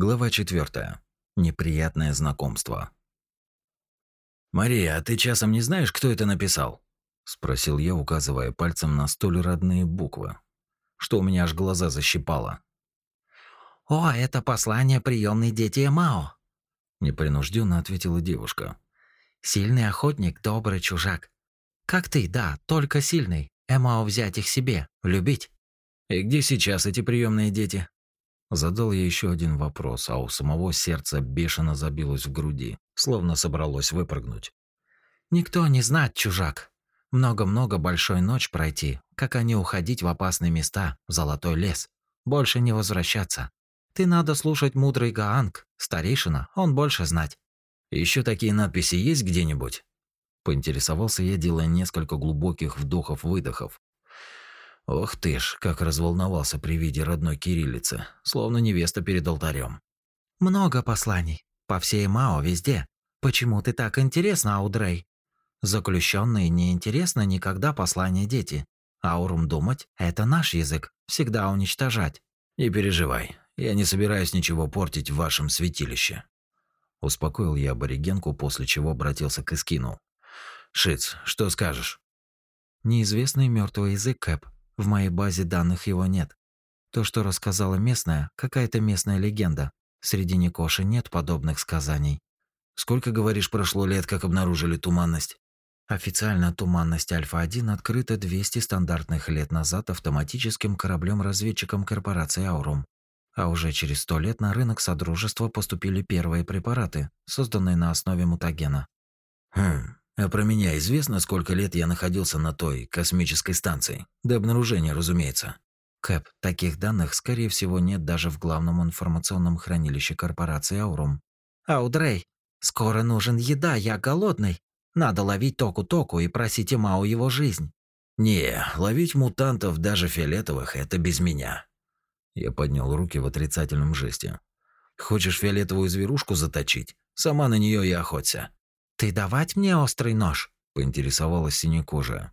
Глава 4. Неприятное знакомство. «Мария, а ты часом не знаешь, кто это написал?» – спросил я, указывая пальцем на столь родные буквы, что у меня аж глаза защипало. «О, это послание приемной дети Эмао», – непринужденно ответила девушка. «Сильный охотник, добрый чужак. Как ты, да, только сильный. Эмао взять их себе, любить». «И где сейчас эти приемные дети?» Задал я еще один вопрос, а у самого сердце бешено забилось в груди, словно собралось выпрыгнуть. «Никто не знает, чужак. Много-много большой ночь пройти, как они уходить в опасные места, в золотой лес. Больше не возвращаться. Ты надо слушать мудрый Гаанг, старейшина, он больше знать». Еще такие надписи есть где-нибудь?» Поинтересовался я, делая несколько глубоких вдохов-выдохов, Ох ты ж, как разволновался при виде родной кириллицы, словно невеста перед алтарем. Много посланий. По всей Мао везде. Почему ты так интересна, Аудрей? Заключенные не интересно никогда послания дети. Аурум думать – это наш язык, всегда уничтожать. Не переживай, я не собираюсь ничего портить в вашем святилище. Успокоил я аборигенку, после чего обратился к Искину. Шиц, что скажешь? Неизвестный мертвый язык, Кэп. В моей базе данных его нет. То, что рассказала местная, какая-то местная легенда. Среди Никоши нет подобных сказаний. Сколько, говоришь, прошло лет, как обнаружили туманность? Официально туманность Альфа-1 открыта 200 стандартных лет назад автоматическим кораблем-разведчиком корпорации Аурум. А уже через 100 лет на рынок Содружества поступили первые препараты, созданные на основе мутагена. Хм, а про меня известно, сколько лет я находился на той космической станции? До обнаружения, разумеется. Кэп, таких данных, скорее всего, нет даже в главном информационном хранилище корпорации Аурум. Аудрей, скоро нужен еда, я голодный. Надо ловить Току-Току и просить Имау его жизнь. Не, ловить мутантов, даже фиолетовых, это без меня. Я поднял руки в отрицательном жесте. Хочешь фиолетовую зверушку заточить? Сама на нее и охоться. «Ты давать мне острый нож?» – поинтересовалась синекожая.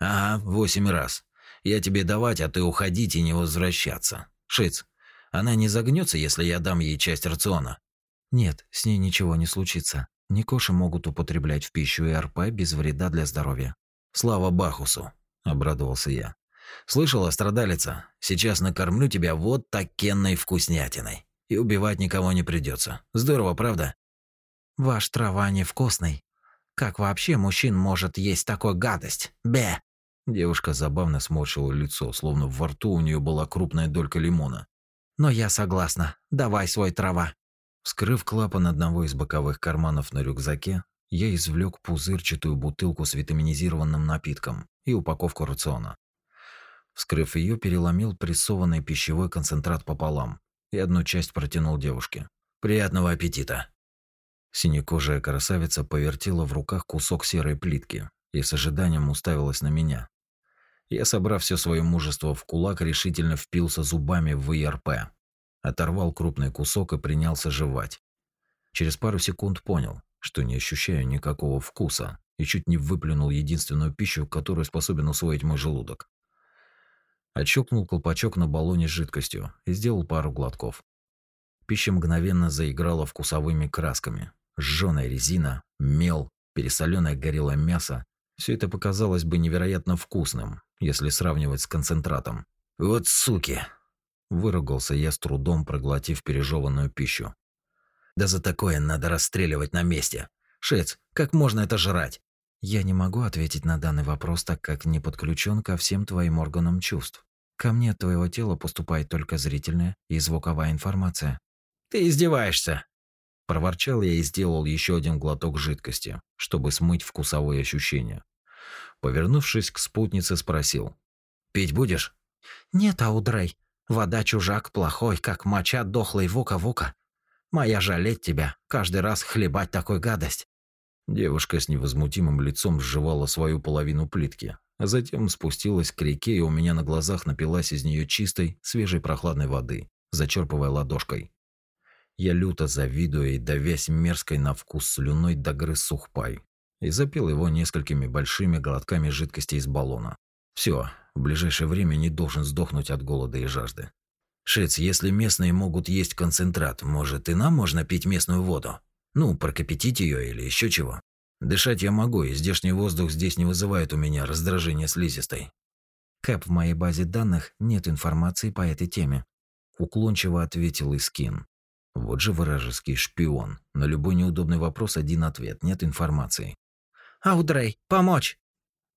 «Ага, восемь раз. Я тебе давать, а ты уходить и не возвращаться. Шиц, она не загнется, если я дам ей часть рациона?» «Нет, с ней ничего не случится. Никоши могут употреблять в пищу и РП без вреда для здоровья». «Слава Бахусу!» – обрадовался я. «Слышала, страдалица? Сейчас накормлю тебя вот такенной вкуснятиной. И убивать никого не придется. Здорово, правда?» Ваш трава невкусный. Как вообще мужчин может есть такой гадость? Бе!» Девушка забавно сморщила лицо, словно во рту у нее была крупная долька лимона. «Но я согласна. Давай свой трава». Вскрыв клапан одного из боковых карманов на рюкзаке, я извлек пузырчатую бутылку с витаминизированным напитком и упаковку рациона. Вскрыв ее, переломил прессованный пищевой концентрат пополам и одну часть протянул девушке. «Приятного аппетита!» Синекожая красавица повертела в руках кусок серой плитки и с ожиданием уставилась на меня. Я, собрав все свое мужество в кулак, решительно впился зубами в ИРП. Оторвал крупный кусок и принялся жевать. Через пару секунд понял, что не ощущаю никакого вкуса и чуть не выплюнул единственную пищу, которую способен усвоить мой желудок. Отщелкнул колпачок на баллоне с жидкостью и сделал пару глотков. Пища мгновенно заиграла вкусовыми красками, Жженая резина, мел, пересоленное горелое мясо – все это показалось бы невероятно вкусным, если сравнивать с концентратом. «Вот суки!» – выругался я с трудом, проглотив пережеванную пищу. «Да за такое надо расстреливать на месте! Шец, как можно это жрать?» «Я не могу ответить на данный вопрос, так как не подключен ко всем твоим органам чувств. Ко мне от твоего тела поступает только зрительная и звуковая информация». «Ты издеваешься!» Проворчал я и сделал еще один глоток жидкости, чтобы смыть вкусовые ощущения. Повернувшись к спутнице, спросил. «Пить будешь?» «Нет, Аудрей. Вода чужак плохой, как моча дохлый вука-вука. Моя жалеть тебя, каждый раз хлебать такой гадость». Девушка с невозмутимым лицом сживала свою половину плитки, а затем спустилась к реке и у меня на глазах напилась из нее чистой, свежей прохладной воды, зачерпывая ладошкой. Я люто завидуя и давясь мерзкой на вкус слюной догрыз сухпай и запил его несколькими большими глотками жидкости из баллона. Все, в ближайшее время не должен сдохнуть от голода и жажды. Шиц, если местные могут есть концентрат, может и нам можно пить местную воду? Ну, прокипятить ее или еще чего? Дышать я могу, и здешний воздух здесь не вызывает у меня раздражения слизистой. Кэп, в моей базе данных нет информации по этой теме. Уклончиво ответил Искин. Вот же вражеский шпион. На любой неудобный вопрос один ответ, нет информации. «Аудрей, помочь!»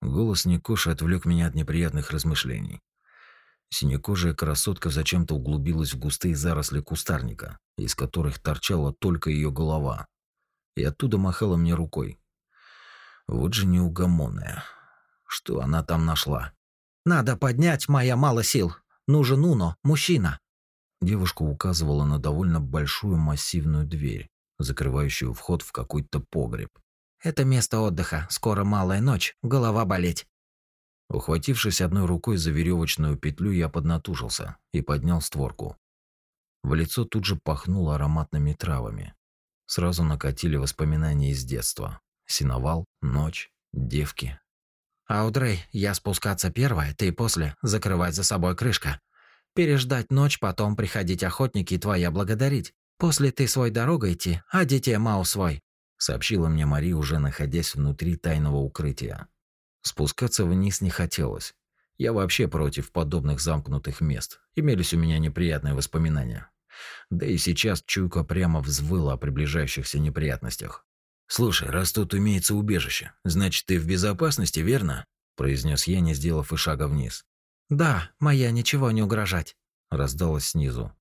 Голос Никоши отвлек меня от неприятных размышлений. Синекожая красотка зачем-то углубилась в густые заросли кустарника, из которых торчала только ее голова, и оттуда махала мне рукой. Вот же неугомонная. Что она там нашла? «Надо поднять, моя мало сил. Нужен Уно, мужчина». Девушка указывала на довольно большую массивную дверь, закрывающую вход в какой-то погреб. «Это место отдыха. Скоро малая ночь. Голова болеть». Ухватившись одной рукой за веревочную петлю, я поднатужился и поднял створку. В лицо тут же пахнуло ароматными травами. Сразу накатили воспоминания из детства. Синовал, ночь, девки. «Аудрей, я спускаться первая, ты после, закрывать за собой крышка. Переждать ночь, потом приходить охотники твоя благодарить. После ты свой дорогой идти, а детей Мау свой», сообщила мне Мари, уже находясь внутри тайного укрытия. Спускаться вниз не хотелось. Я вообще против подобных замкнутых мест. Имелись у меня неприятные воспоминания. Да и сейчас чуйка прямо взвыла о приближающихся неприятностях. «Слушай, раз тут имеется убежище, значит, ты в безопасности, верно?» произнес я, не сделав и шага вниз. «Да, моя ничего не угрожать», раздалось снизу.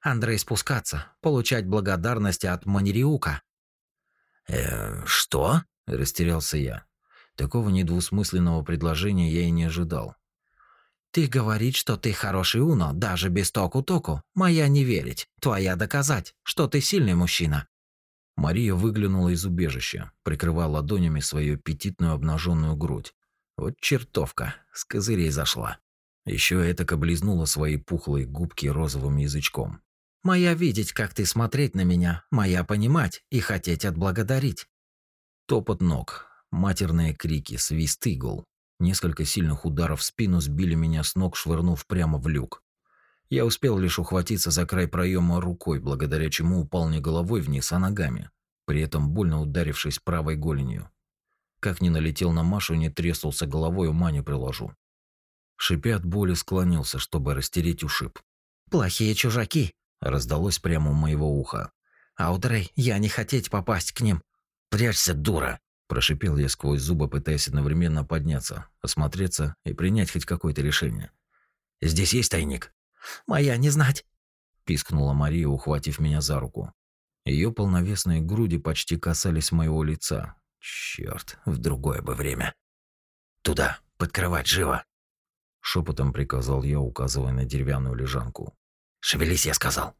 «Андрей спускаться, получать благодарности от Манириука». «Э, что?» – растерялся я. Такого недвусмысленного предложения я и не ожидал. «Ты говорить, что ты хороший Уно, даже без току-току. Моя не верить. Твоя доказать, что ты сильный мужчина». Мария выглянула из убежища, прикрывая ладонями свою аппетитную обнаженную грудь. Вот чертовка, с козырей зашла. Еще это облизнула свои пухлые губки розовым язычком. «Моя видеть, как ты смотреть на меня, моя понимать и хотеть отблагодарить». Топот ног, матерные крики, свист игл. Несколько сильных ударов в спину сбили меня с ног, швырнув прямо в люк. Я успел лишь ухватиться за край проема рукой, благодаря чему упал не головой вниз, а ногами, при этом больно ударившись правой голенью. Как ни налетел на Машу, не треснулся головой, ума не приложу. Шипя от боли, склонился, чтобы растереть ушиб. «Плохие чужаки!» – раздалось прямо у моего уха. «Аудрей, я не хотеть попасть к ним!» «Прячься, дура!» – прошипел я сквозь зубы, пытаясь одновременно подняться, осмотреться и принять хоть какое-то решение. «Здесь есть тайник?» Моя не знать!» – пискнула Мария, ухватив меня за руку. Ее полновесные груди почти касались моего лица. Черт, в другое бы время. «Туда, под кровать, живо!» Шепотом приказал я, указывая на деревянную лежанку. «Шевелись, я сказал!»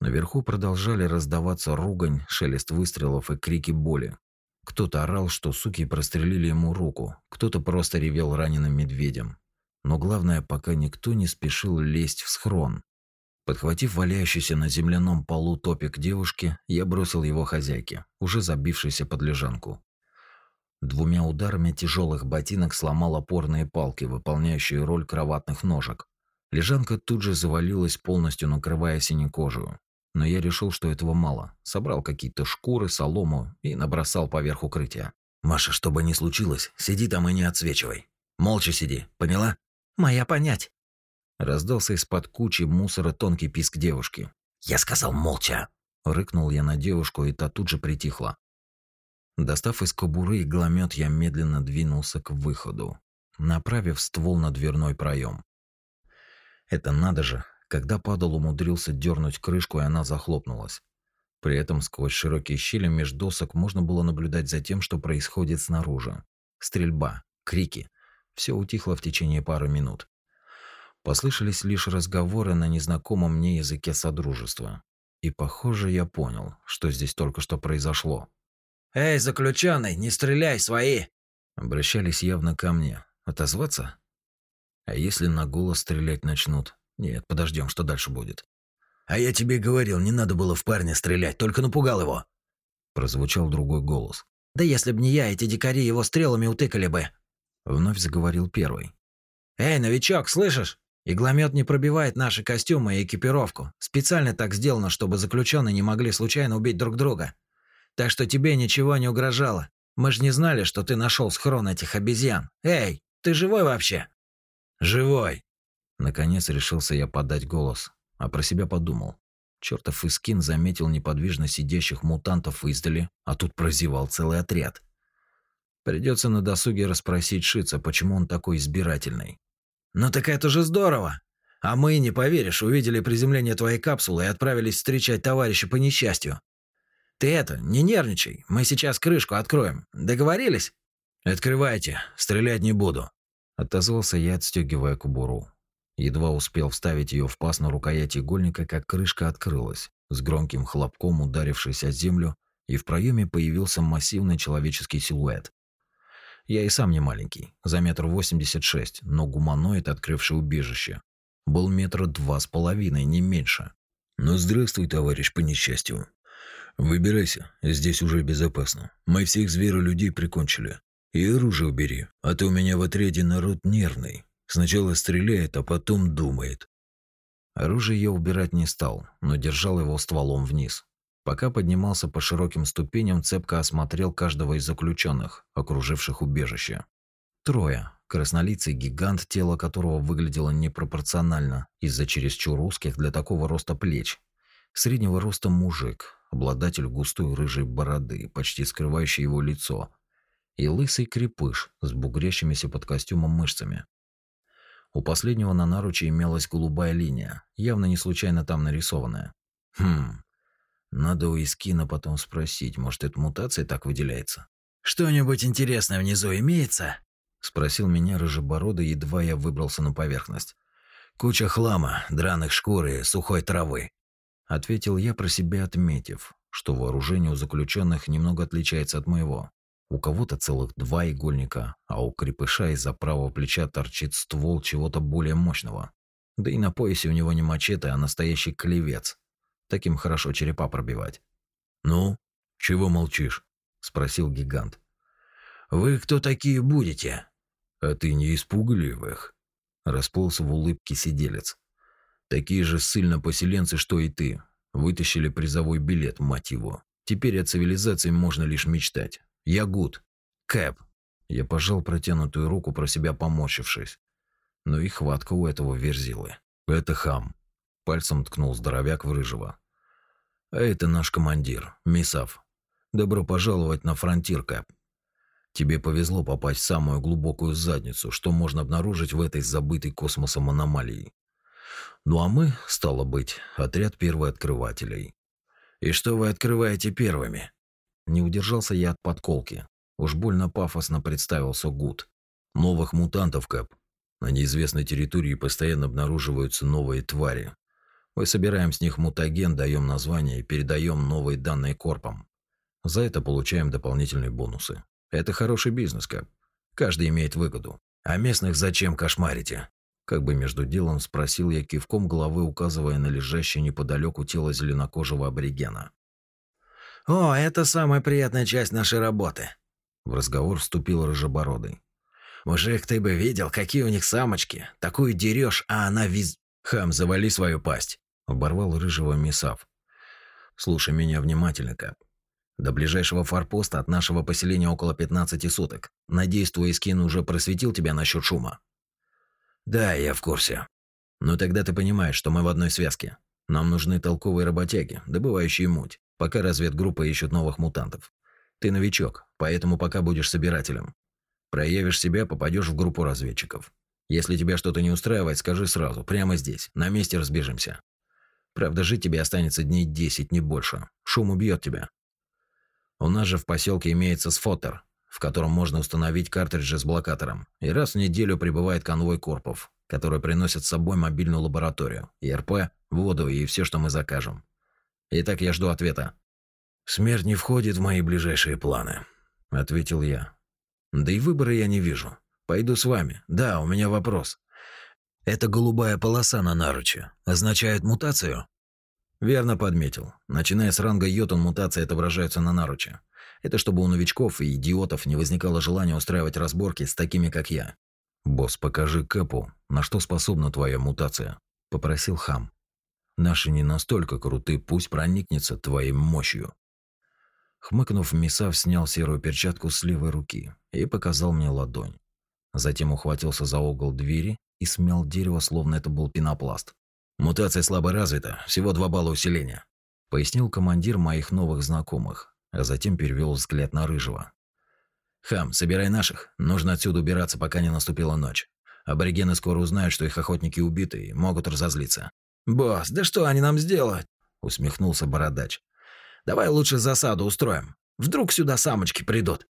Наверху продолжали раздаваться ругань, шелест выстрелов и крики боли. Кто-то орал, что суки прострелили ему руку, кто-то просто ревел раненым медведем. Но главное, пока никто не спешил лезть в схрон. Подхватив валяющийся на земляном полу топик девушки, я бросил его хозяйке, уже забившейся под лежанку. Двумя ударами тяжелых ботинок сломал опорные палки, выполняющие роль кроватных ножек. Лежанка тут же завалилась, полностью накрывая синекожую. Но я решил, что этого мало. Собрал какие-то шкуры, солому и набросал поверх укрытия. «Маша, что бы ни случилось, сиди там и не отсвечивай. Молча сиди, поняла?» Моя понять. Раздался из-под кучи мусора тонкий писк девушки. Я сказал молча. Рыкнул я на девушку, и та тут же притихла. Достав из кобуры игломет, я медленно двинулся к выходу, направив ствол на дверной проем. Это надо же, когда падал, умудрился дернуть крышку, и она захлопнулась. При этом сквозь широкие щели между досок можно было наблюдать за тем, что происходит снаружи. Стрельба, крики, все утихло в течение пары минут. Послышались лишь разговоры на незнакомом мне языке содружества. И, похоже, я понял, что здесь только что произошло. «Эй, заключенный, не стреляй, свои!» Обращались явно ко мне. Отозваться? А если на голос стрелять начнут? Нет, подождем, что дальше будет. «А я тебе говорил, не надо было в парня стрелять, только напугал его!» Прозвучал другой голос. «Да если б не я, эти дикари его стрелами утыкали бы!» Вновь заговорил первый. «Эй, новичок, слышишь? Игломет не пробивает наши костюмы и экипировку. Специально так сделано, чтобы заключенные не могли случайно убить друг друга. Так что тебе ничего не угрожало. Мы же не знали, что ты нашел схрон этих обезьян. Эй, ты живой вообще? Живой. Наконец решился я подать голос, а про себя подумал. Чертов Искин заметил неподвижно сидящих мутантов издали, а тут прозевал целый отряд. Придется на досуге расспросить Шица, почему он такой избирательный. «Ну так это же здорово! А мы, не поверишь, увидели приземление твоей капсулы и отправились встречать товарища по несчастью. Ты это, не нервничай, мы сейчас крышку откроем. Договорились?» «Открывайте, стрелять не буду», – отозвался я, отстегивая кубуру. Едва успел вставить ее в паз на рукоять игольника, как крышка открылась, с громким хлопком ударившись о землю, и в проеме появился массивный человеческий силуэт. Я и сам не маленький, за метр восемьдесят шесть, но гуманоид, открывший убежище, был метра два с половиной, не меньше. «Ну, здравствуй, товарищ по несчастью. Выбирайся, здесь уже безопасно. Мы всех зверолюдей прикончили. И оружие убери, а то у меня в отряде народ нервный. Сначала стреляет, а потом думает». Оружие я убирать не стал, но держал его стволом вниз. Пока поднимался по широким ступеням, цепко осмотрел каждого из заключенных, окруживших убежище. Трое. Краснолицый гигант, тело которого выглядело непропорционально из-за чересчур узких для такого роста плеч. Среднего роста мужик, обладатель густой рыжей бороды, почти скрывающей его лицо. И лысый крепыш с бугрящимися под костюмом мышцами. У последнего на наруче имелась голубая линия, явно не случайно там нарисованная. Хм, надо у Искина потом спросить, может, эта мутация так выделяется. «Что-нибудь интересное внизу имеется?» Спросил меня рыжебородый, едва я выбрался на поверхность. «Куча хлама, драных шкур и сухой травы», — ответил я про себя, отметив, что вооружение у заключенных немного отличается от моего. У кого-то целых два игольника, а у крепыша из-за правого плеча торчит ствол чего-то более мощного. Да и на поясе у него не мачете, а настоящий клевец, Таким хорошо черепа пробивать. «Ну, чего молчишь?» – спросил гигант. «Вы кто такие будете?» «А ты не испугливых?» – расплылся в улыбке сиделец. «Такие же ссыльно-поселенцы, что и ты. Вытащили призовой билет, мать его. Теперь о цивилизации можно лишь мечтать. Я Гуд. Кэп». Я пожал протянутую руку, про себя поморщившись. Но и хватка у этого верзилы. «Это хам. Пальцем ткнул здоровяк в рыжего. А это наш командир, Мисав. Добро пожаловать на фронтир, Кэп. Тебе повезло попасть в самую глубокую задницу, что можно обнаружить в этой забытой космосом аномалии. Ну а мы, стало быть, отряд первооткрывателей. И что вы открываете первыми? Не удержался я от подколки. Уж больно пафосно представился Гуд. Новых мутантов, Кэп. На неизвестной территории постоянно обнаруживаются новые твари, мы собираем с них мутаген, даем название и передаем новые данные корпам. За это получаем дополнительные бонусы. Это хороший бизнес, Кэп. Каждый имеет выгоду. А местных зачем кошмарите? Как бы между делом спросил я кивком головы, указывая на лежащее неподалеку тело зеленокожего аборигена. «О, это самая приятная часть нашей работы!» В разговор вступил Рыжебородый. «Мужик, ты бы видел, какие у них самочки. Такую дерешь, а она виз...» «Хам, завали свою пасть!» оборвал рыжего Мисав. Слушай меня внимательно, Кап. До ближайшего форпоста от нашего поселения около 15 суток. Надеюсь, твой скин уже просветил тебя насчет шума. Да, я в курсе. Ну тогда ты понимаешь, что мы в одной связке. Нам нужны толковые работяги, добывающие муть, пока разведгруппа ищет новых мутантов. Ты новичок, поэтому пока будешь собирателем. Проявишь себя, попадешь в группу разведчиков. Если тебя что-то не устраивает, скажи сразу, прямо здесь, на месте разбежимся. Правда, жить тебе останется дней десять, не больше. Шум убьет тебя. У нас же в поселке имеется сфотер, в котором можно установить картриджи с блокатором. И раз в неделю прибывает конвой корпов, который приносит с собой мобильную лабораторию, ИРП, воду и все, что мы закажем. Итак, я жду ответа. «Смерть не входит в мои ближайшие планы», — ответил я. «Да и выбора я не вижу. Пойду с вами. Да, у меня вопрос. Эта голубая полоса на наруче означает мутацию? Верно подметил. Начиная с ранга йотун мутации отображаются на наруче. Это чтобы у новичков и идиотов не возникало желания устраивать разборки с такими, как я. «Босс, покажи Кэпу, на что способна твоя мутация», – попросил хам. «Наши не настолько круты, пусть проникнется твоей мощью». Хмыкнув, Мисав снял серую перчатку с левой руки и показал мне ладонь. Затем ухватился за угол двери и смял дерево, словно это был пенопласт. «Мутация слабо развита, всего два балла усиления», – пояснил командир моих новых знакомых, а затем перевел взгляд на Рыжего. «Хам, собирай наших. Нужно отсюда убираться, пока не наступила ночь. Аборигены скоро узнают, что их охотники убиты и могут разозлиться». «Босс, да что они нам сделают?» – усмехнулся Бородач. «Давай лучше засаду устроим. Вдруг сюда самочки придут».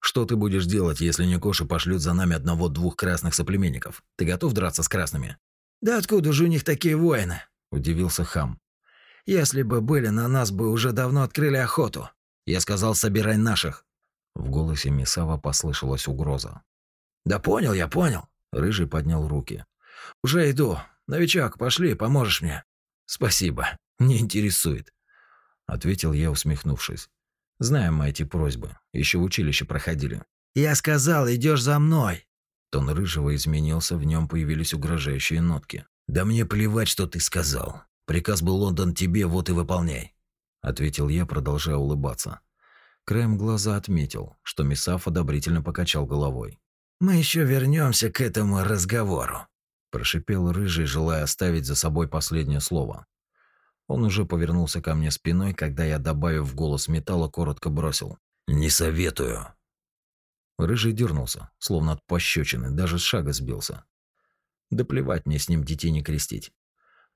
«Что ты будешь делать, если Никоши пошлют за нами одного-двух красных соплеменников? Ты готов драться с красными?» «Да откуда же у них такие воины?» – удивился Хам. «Если бы были, на нас бы уже давно открыли охоту. Я сказал, собирай наших. В голосе Мисава послышалась угроза. «Да понял я, понял!» Рыжий поднял руки. «Уже иду. Новичок, пошли, поможешь мне». «Спасибо. Не интересует», — ответил я, усмехнувшись. «Знаем мы эти просьбы. Еще в училище проходили». «Я сказал, идешь за мной!» Тон Рыжего изменился, в нем появились угрожающие нотки. «Да мне плевать, что ты сказал. Приказ был Лондон тебе, вот и выполняй», — ответил я, продолжая улыбаться. Краем глаза отметил, что Мисаф одобрительно покачал головой. «Мы еще вернемся к этому разговору», – прошипел Рыжий, желая оставить за собой последнее слово. Он уже повернулся ко мне спиной, когда я, добавив в голос металла, коротко бросил. «Не советую». Рыжий дернулся, словно от пощечины, даже с шага сбился. Да плевать мне с ним детей не крестить.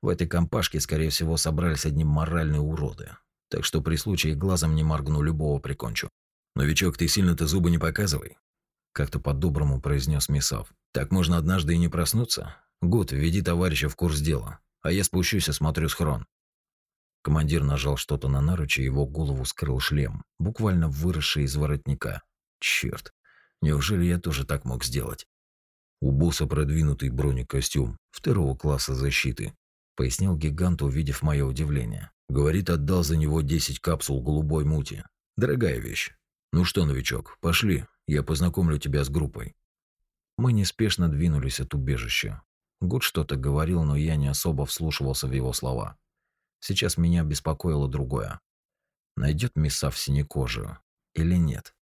В этой компашке, скорее всего, собрались одни моральные уроды, так что при случае глазом не моргну, любого прикончу. «Новичок, ты сильно-то зубы не показывай», – как-то по-доброму произнес Мисав. «Так можно однажды и не проснуться. Гуд, введи товарища в курс дела, а я спущусь и смотрю схрон». Командир нажал что-то на наручи, его голову скрыл шлем, буквально выросший из воротника. Черт, неужели я тоже так мог сделать? У босса продвинутый бронекостюм второго класса защиты, пояснил гигант, увидев мое удивление. Говорит, отдал за него 10 капсул голубой мути. Дорогая вещь. Ну что, новичок, пошли, я познакомлю тебя с группой. Мы неспешно двинулись от убежища. Гуд что-то говорил, но я не особо вслушивался в его слова. Сейчас меня беспокоило другое. Найдет Миса в синекожую или нет?